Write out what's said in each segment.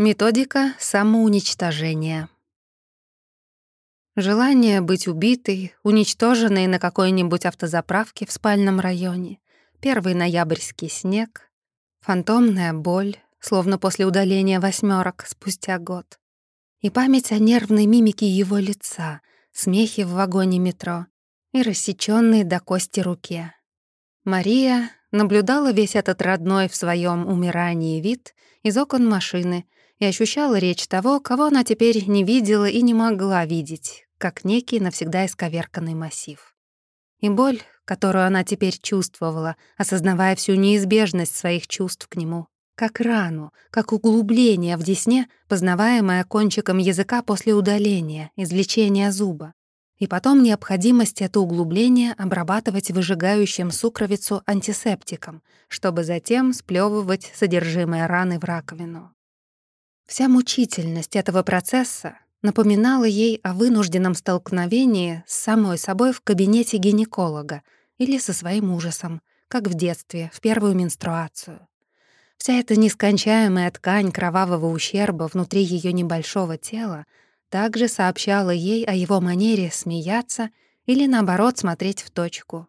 Методика самоуничтожения. Желание быть убитой, уничтоженной на какой-нибудь автозаправке в спальном районе, первый ноябрьский снег, фантомная боль, словно после удаления восьмерок спустя год, и память о нервной мимике его лица, смехе в вагоне метро и рассечённой до кости руке. Мария наблюдала весь этот родной в своем умирании вид из окон машины — и ощущала речь того, кого она теперь не видела и не могла видеть, как некий навсегда исковерканный массив. И боль, которую она теперь чувствовала, осознавая всю неизбежность своих чувств к нему, как рану, как углубление в десне, познаваемое кончиком языка после удаления, извлечения зуба, и потом необходимость это углубление обрабатывать выжигающим сукровицу антисептиком, чтобы затем сплёвывать содержимое раны в раковину. Вся мучительность этого процесса напоминала ей о вынужденном столкновении с самой собой в кабинете гинеколога или со своим ужасом, как в детстве, в первую менструацию. Вся эта нескончаемая ткань кровавого ущерба внутри ее небольшого тела также сообщала ей о его манере смеяться или, наоборот, смотреть в точку.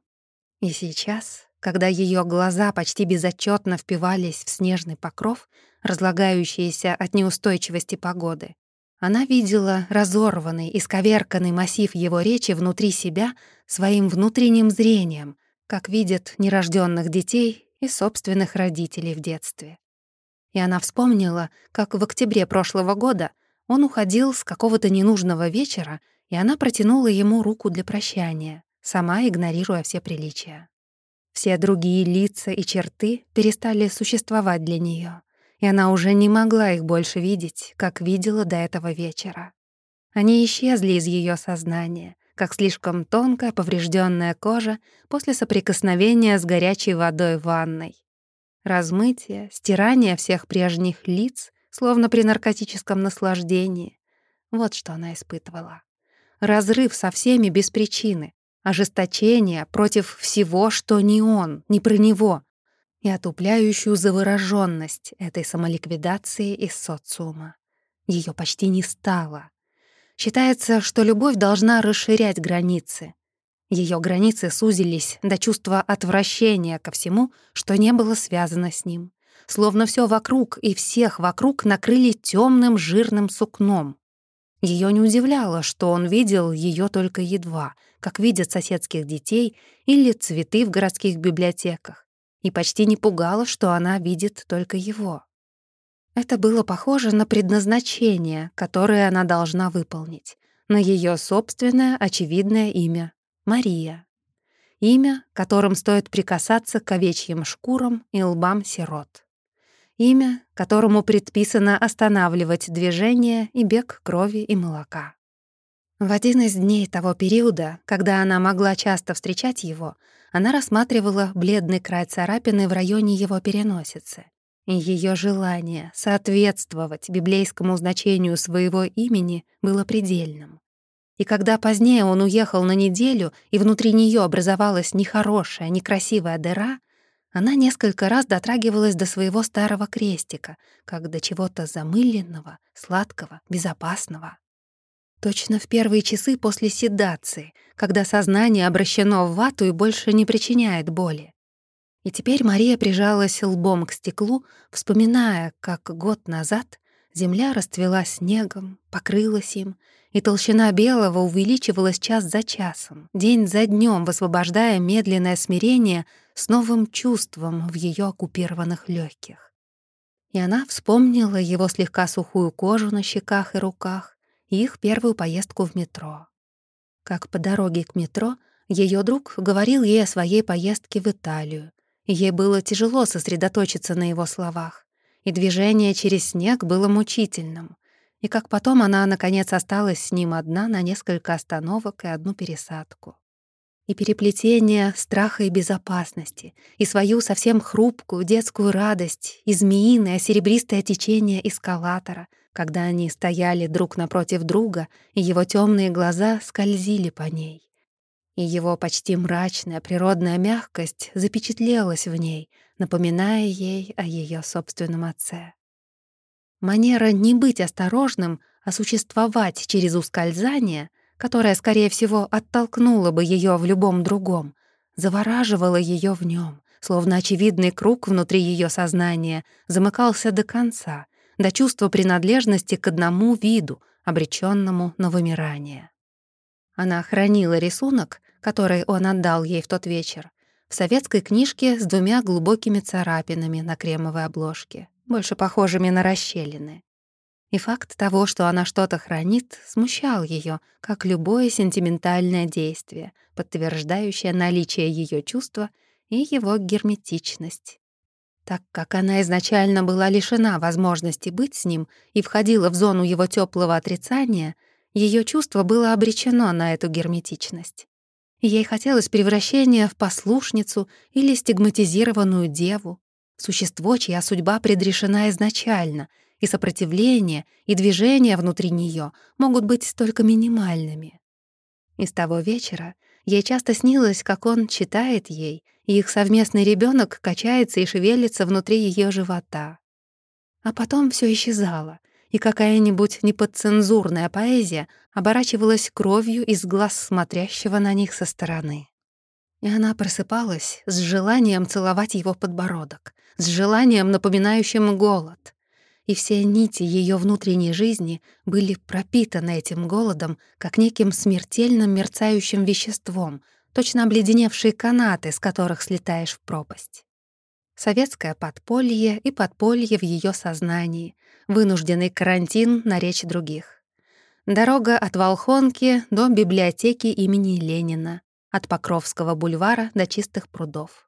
И сейчас, когда ее глаза почти безотчетно впивались в снежный покров, разлагающиеся от неустойчивости погоды. Она видела разорванный, исковерканный массив его речи внутри себя своим внутренним зрением, как видят нерожденных детей и собственных родителей в детстве. И она вспомнила, как в октябре прошлого года он уходил с какого-то ненужного вечера, и она протянула ему руку для прощания, сама игнорируя все приличия. Все другие лица и черты перестали существовать для нее и она уже не могла их больше видеть, как видела до этого вечера. Они исчезли из ее сознания, как слишком тонкая поврежденная кожа после соприкосновения с горячей водой в ванной. Размытие, стирание всех прежних лиц, словно при наркотическом наслаждении. Вот что она испытывала. Разрыв со всеми без причины, ожесточение против всего, что не он, не про него, и отупляющую заворожённость этой самоликвидации из социума. Её почти не стало. Считается, что любовь должна расширять границы. Её границы сузились до чувства отвращения ко всему, что не было связано с ним. Словно всё вокруг и всех вокруг накрыли тёмным жирным сукном. Её не удивляло, что он видел её только едва, как видят соседских детей или цветы в городских библиотеках и почти не пугало, что она видит только его. Это было похоже на предназначение, которое она должна выполнить, на ее собственное очевидное имя — Мария. Имя, которым стоит прикасаться к овечьим шкурам и лбам сирот. Имя, которому предписано останавливать движение и бег крови и молока. В один из дней того периода, когда она могла часто встречать его, она рассматривала бледный край царапины в районе его переносицы. Её желание соответствовать библейскому значению своего имени было предельным. И когда позднее он уехал на неделю, и внутри неё образовалась нехорошая, некрасивая дыра, она несколько раз дотрагивалась до своего старого крестика, как до чего-то замыленного, сладкого, безопасного. Точно в первые часы после седации, когда сознание обращено в вату и больше не причиняет боли. И теперь Мария прижалась лбом к стеклу, вспоминая, как год назад земля расцвела снегом, покрылась им, и толщина белого увеличивалась час за часом, день за днем, высвобождая медленное смирение с новым чувством в ее оккупированных легких. И она вспомнила его слегка сухую кожу на щеках и руках, их первую поездку в метро. Как по дороге к метро ее друг говорил ей о своей поездке в Италию. Ей было тяжело сосредоточиться на его словах, и движение через снег было мучительным. И как потом она, наконец, осталась с ним одна на несколько остановок и одну пересадку. И переплетение страха и безопасности, и свою совсем хрупкую детскую радость, и змеиное серебристое течение эскалатора, когда они стояли друг напротив друга, и его темные глаза скользили по ней. И его почти мрачная природная мягкость запечатлелась в ней, напоминая ей о ее собственном отце. Манера не быть осторожным, а существовать через ускользание, которое, скорее всего, оттолкнуло бы ее в любом другом, завораживало ее в нем, словно очевидный круг внутри ее сознания замыкался до конца, до чувства принадлежности к одному виду, обреченному на вымирание. Она хранила рисунок, который он отдал ей в тот вечер, в советской книжке с двумя глубокими царапинами на кремовой обложке, больше похожими на расщелины. И факт того, что она что-то хранит, смущал ее, как любое сентиментальное действие, подтверждающее наличие ее чувства и его герметичность. Так как она изначально была лишена возможности быть с ним и входила в зону его теплого отрицания, ее чувство было обречено на эту герметичность. Ей хотелось превращения в послушницу или стигматизированную деву, существо, чья судьба предрешена изначально, и сопротивление, и движение внутри нее могут быть только минимальными. И с того вечера ей часто снилось, как он читает ей, и их совместный ребенок качается и шевелится внутри ее живота. А потом все исчезало, и какая-нибудь неподцензурная поэзия оборачивалась кровью из глаз смотрящего на них со стороны. И она просыпалась с желанием целовать его подбородок, с желанием, напоминающим голод. И все нити ее внутренней жизни были пропитаны этим голодом, как неким смертельным мерцающим веществом, точно обледеневшие канаты, с которых слетаешь в пропасть. Советское подполье и подполье в ее сознании, вынужденный карантин на речь других. Дорога от Волхонки до библиотеки имени Ленина, от Покровского бульвара до Чистых прудов.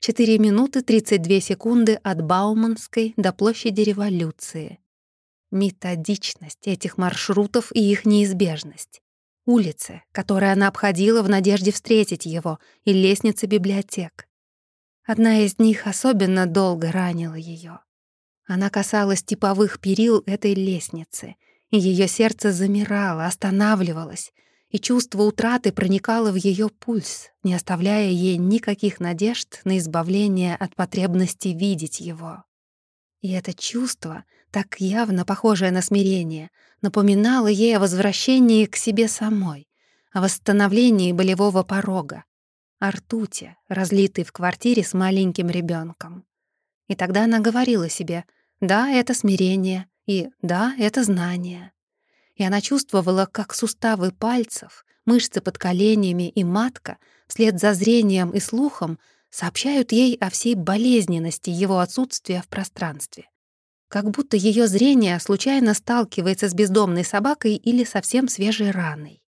4 минуты 32 секунды от Бауманской до площади революции. Методичность этих маршрутов и их неизбежность. Улицы, которые она обходила в надежде встретить его, и лестницы библиотек. Одна из них особенно долго ранила ее. Она касалась типовых перил этой лестницы, и ее сердце замирало, останавливалось, и чувство утраты проникало в ее пульс, не оставляя ей никаких надежд на избавление от потребности видеть его. И это чувство, так явно похожее на смирение, напоминало ей о возвращении к себе самой, о восстановлении болевого порога, о ртуте, разлитой в квартире с маленьким ребенком. И тогда она говорила себе «да, это смирение», и «да, это знание» и она чувствовала, как суставы пальцев, мышцы под коленями и матка вслед за зрением и слухом сообщают ей о всей болезненности его отсутствия в пространстве. Как будто ее зрение случайно сталкивается с бездомной собакой или совсем свежей раной.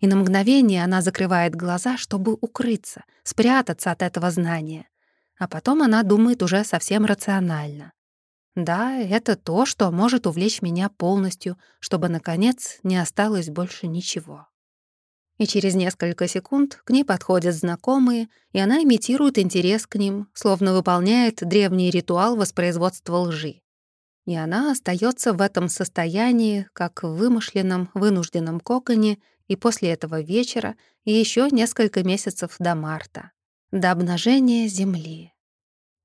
И на мгновение она закрывает глаза, чтобы укрыться, спрятаться от этого знания. А потом она думает уже совсем рационально. Да, это то, что может увлечь меня полностью, чтобы, наконец, не осталось больше ничего. И через несколько секунд к ней подходят знакомые, и она имитирует интерес к ним, словно выполняет древний ритуал воспроизводства лжи. И она остается в этом состоянии, как в вымышленном, вынужденном коконе, и после этого вечера, и еще несколько месяцев до марта, до обнажения Земли.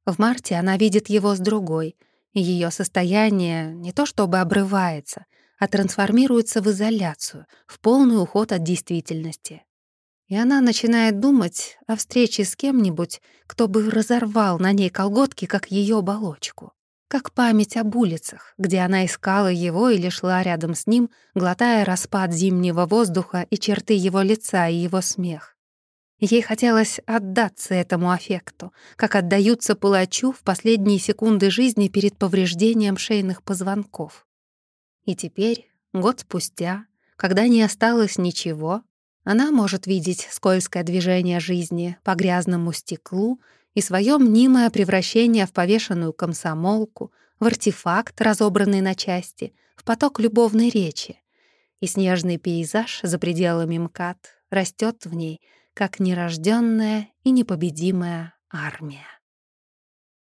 В марте она видит его с другой — ее состояние не то чтобы обрывается, а трансформируется в изоляцию, в полный уход от действительности. И она начинает думать о встрече с кем-нибудь, кто бы разорвал на ней колготки, как ее оболочку. Как память об улицах, где она искала его или шла рядом с ним, глотая распад зимнего воздуха и черты его лица и его смех. Ей хотелось отдаться этому аффекту, как отдаются палачу в последние секунды жизни перед повреждением шейных позвонков. И теперь, год спустя, когда не осталось ничего, она может видеть скользкое движение жизни по грязному стеклу и свое мнимое превращение в повешенную комсомолку, в артефакт, разобранный на части, в поток любовной речи. И снежный пейзаж за пределами МКАД растет в ней — как нерожденная и непобедимая армия.